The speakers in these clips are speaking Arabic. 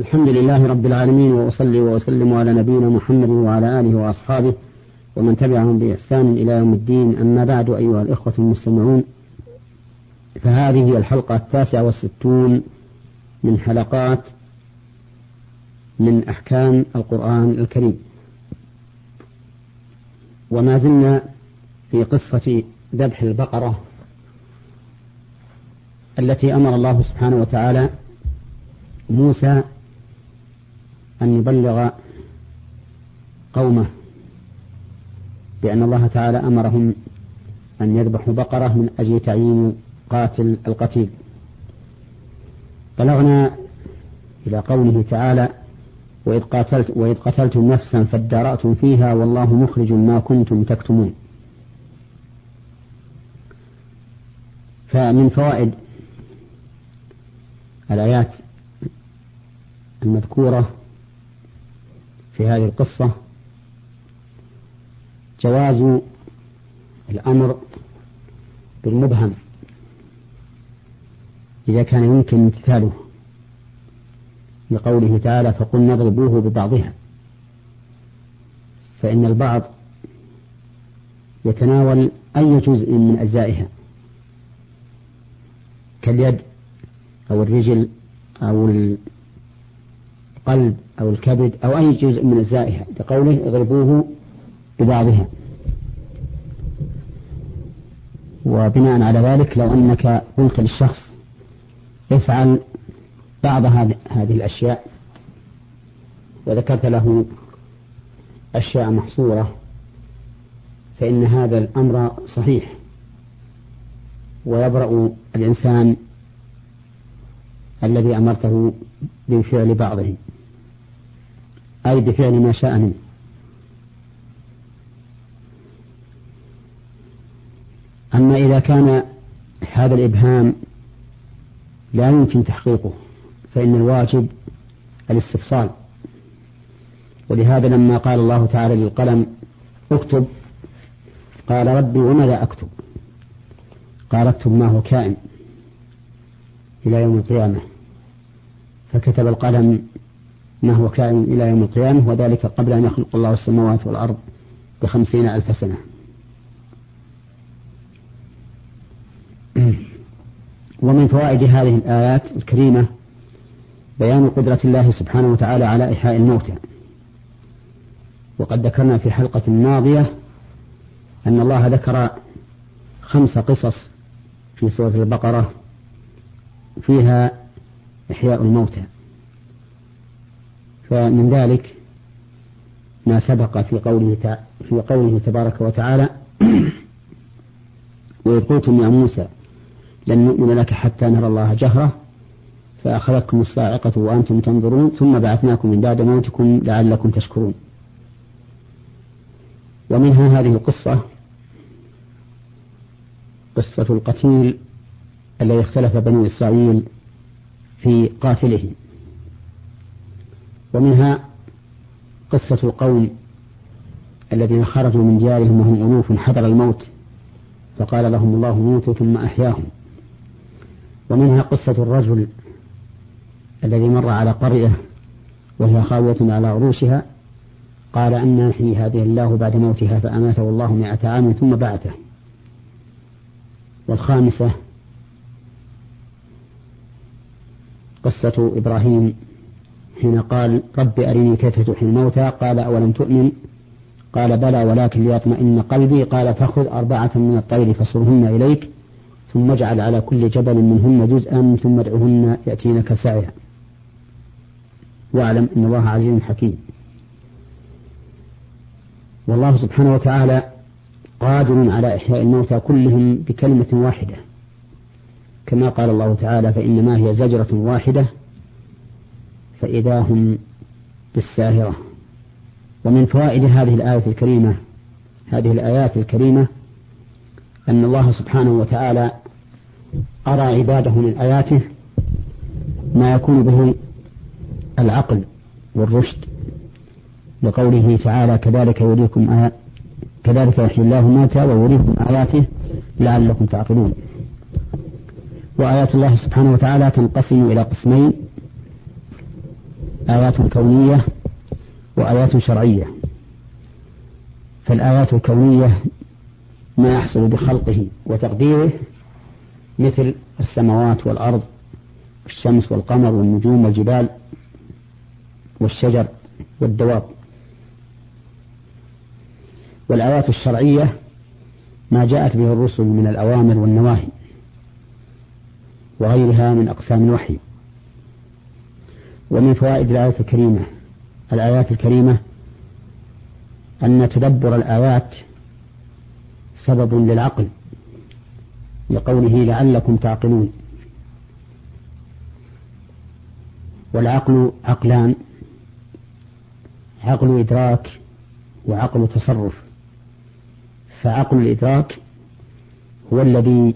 الحمد لله رب العالمين وأصلي وأسلم على نبينا محمد وعلى آله وأصحابه ومن تبعهم بإحسان إلى يوم الدين. أما بعد أيها الإخوة المستمعون فهذه الحلقة التاسعة والستون من حلقات من أحكام القرآن الكريم. وما زلنا في قصة ذبح البقرة التي أمر الله سبحانه وتعالى موسى أن يبلغ قومه بأن الله تعالى أمرهم أن يذبحوا بقرة من أجل تعيين قاتل القتيل. بلغنا إلى قوله تعالى وإذ, قاتلت وإذ قتلتم نفسا فادارأتم فيها والله مخرج ما كنتم تكتمون. فمن فوائد الآيات المذكورة في هذه القصة جواز الأمر بالمبهم إذا كان يمكن امتثاله لقوله تعالى فقلنا اضربوه ببعضها فإن البعض يتناول أي جزء من أجزائها كاليد أو الرجل أو القلب أو الكبد أو أي جزء من أجزائها لقوله اضربوه ببعضها. وبناء على ذلك لو أنك قلت للشخص افعل بعض هذه الأشياء وذكرت له أشياء محصورة فإن هذا الأمر صحيح. ويبرأ الإنسان الذي أمرته بفعل بعضه. أي بفعل ما شاء منه. أما إذا كان هذا الإبهام لا يمكن تحقيقه فإن الواجب الاستفصال. ولهذا لما قال الله تعالى للقلم اكتب قال ربي وماذا أكتب؟ قال اكتب ما هو كائن إلى يوم القيامة. فكتب القلم ما هو كائن إلى يوم القيامة وذلك قبل أن يخلق الله السماوات والأرض بخمسين ألف سنة. ومن فوائد هذه الآيات الكريمة بيان قدرة الله سبحانه وتعالى على إحياء الموتى. وقد ذكرنا في حلقة ماضية أن الله ذكر خمس قصص في سورة البقرة فيها إحياء الموتى. فمن ذلك ما سبق في قوله في قوله تبارك وتعالى وإذ قلتم يا موسى لن نؤمن لك حتى نرى الله جهرة فأخذتكم الصاعقة وأنتم تنظرون ثم بعثناكم من بعد موتكم لعلكم تشكرون. ومنها هذه القصة قصة القتيل الذي اختلف بنو إسرائيل في قاتله. ومنها قصة القوم الذين خرجوا من ديارهم وهم ألوف حذر الموت فقال لهم الله موتوا ثم أحياهم. ومنها قصة الرجل الذي مر على قرية وهي خاوية على عروشها قال أن يحيي هذه الله بعد موتها فأماته الله مئة عام ثم بعثه. والخامسة قصة إبراهيم حين قال رب أرني كيف تحيي الموتى؟ قال أولم تؤمن؟ قال بلى ولكن ليطمئن قلبي. قال فخذ أربعة من الطير فصرهن إليك ثم اجعل على كل جبل منهن جزءا ثم ادعهن يأتينك سعيا. واعلم أن الله عزيز حكيم. والله سبحانه وتعالى قادر على إحياء الموتى كلهم بكلمة واحدة. كما قال الله تعالى فإنما هي زجرة واحدة فإذا هم بالساهرة. ومن فوائد هذه الآية الكريمة هذه الآيات الكريمة أن الله سبحانه وتعالى أرى عباده من آياته ما يكون به العقل والرشد. لقوله تعالى كذلك يريكم آيات كذلك يحيي الله الموتى ويريكم آياته لعلكم تعقلون. وآيات الله سبحانه وتعالى تنقسم إلى قسمين آيات كونية وآيات شرعية. فالآيات الكونية ما يحصل بخلقه وتقديره مثل السماوات والأرض الشمس والقمر والنجوم والجبال والشجر والدواب. والآيات الشرعية ما جاءت به الرسل من الأوامر والنواهي وغيرها من أقسام الوحي. ومن فوائد الآية الكريمة الآيات الكريمة أن تدبر الآيات سبب للعقل لقوله لعلكم تعقلون. والعقل عقلان عقل إدراك وعقل تصرف. فعقل الإدراك هو الذي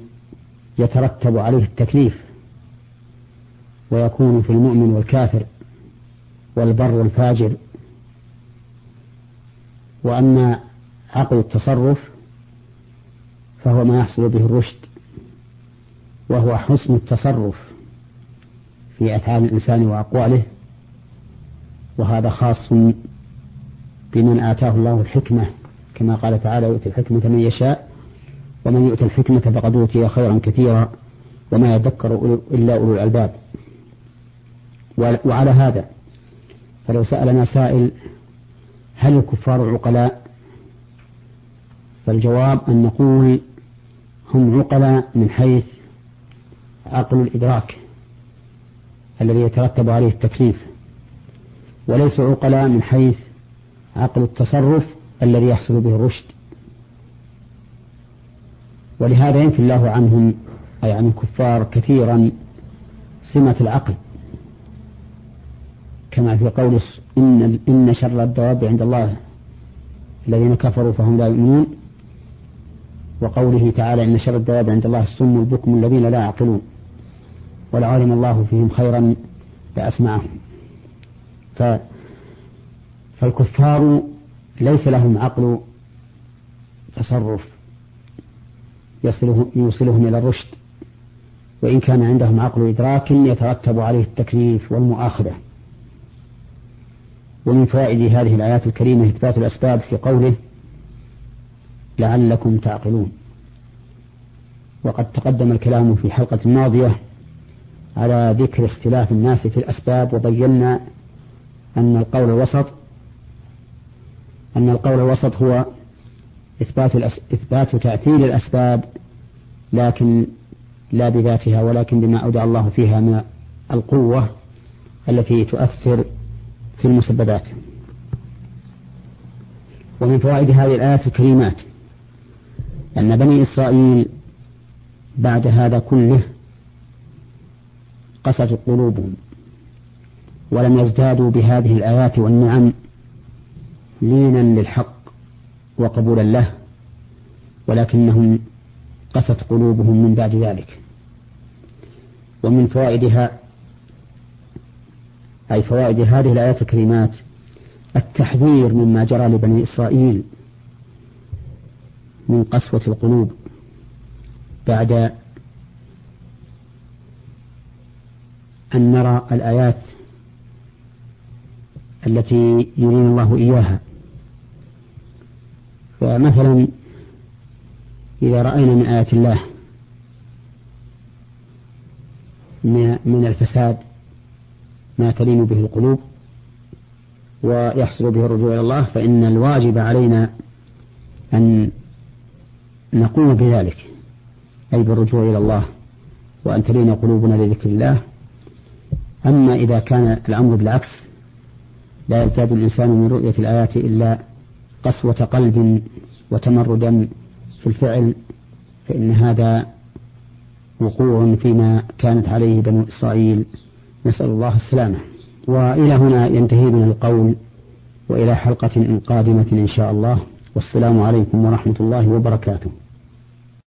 يترتب عليه التكليف. ويكون في المؤمن والكافر والبر والفاجر. وأما عقل التصرف فهو ما يحصل به الرشد وهو حسن التصرف في أفعال الإنسان وأقواله. وهذا خاص بمن آتاه الله الحكمة كما قال تعالى يؤتي الحكمة من يشاء ومن يؤتي الحكمة فقد أوتي خيرا كثيرا وما يذكر إلا أولو الألباب. وعلى هذا. فلو سألنا سائل هل الكفار عقلاء؟ فالجواب أن نقول هم عقلاء من حيث عقل الإدراك الذي يترتب عليه التكليف وليسوا عقلاء من حيث عقل التصرف الذي يحصل به الرشد. ولهذا ينفي الله عنهم أي عن الكفار كثيرا سمة العقل. كما في قول إن, إن شر الدواب عند الله. الذين كفروا فهم لا يؤمنون. وقوله تعالى إن شر الدواب عند الله السم البكم الذين لا يعقلون. ولعلم الله فيهم خيرا لأسمعهم ف فالكفار ليس لهم عقل تصرف. يوصلهم إلى الرشد. وإن كان عندهم عقل إدراك يترتب عليه التكليف والمؤاخذة. ومن فوائد هذه الآيات الكريمة إثبات الأسباب في قوله لعلكم تعقلون. وقد تقدم الكلام في حلقة ماضية على ذكر اختلاف الناس في الأسباب وبينا أن القول الوسط أن القول الوسط هو إثبات الأس... إثبات تأثير الأسباب لكن لا بذاتها ولكن بما أودع الله فيها من القوة التي تؤثر في المسببات. ومن فوائد هذه الآيات الكريمات أن بني إسرائيل بعد هذا كله قست قلوبهم ولم يزدادوا بهذه الآيات والنعم لينا للحق وقبولا له ولكنهم قست قلوبهم من بعد ذلك. ومن فوائدها أي فوائد هذه الآيات الكريمات؟ التحذير مما جرى لبني إسرائيل من قسوة القلوب بعد أن نرى الآيات التي يرين الله إياها. فمثلا إذا رأينا من آيات الله من الفساد ما تلين به القلوب ويحصل به الرجوع إلى الله فإن الواجب علينا أن نقوم بذلك أي بالرجوع إلى الله وأن تلين قلوبنا لذكر الله. أما إذا كان الأمر بالعكس لا يزداد الإنسان من رؤية الآيات إلا قسوة قلب وتمردا في الفعل فإن هذا وقوع فيما كانت عليه بنو إسرائيل. نسأل الله السلامة. وإلى هنا ينتهي من القول وإلى حلقة قادمة إن شاء الله. والسلام عليكم ورحمة الله وبركاته.